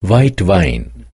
white wine.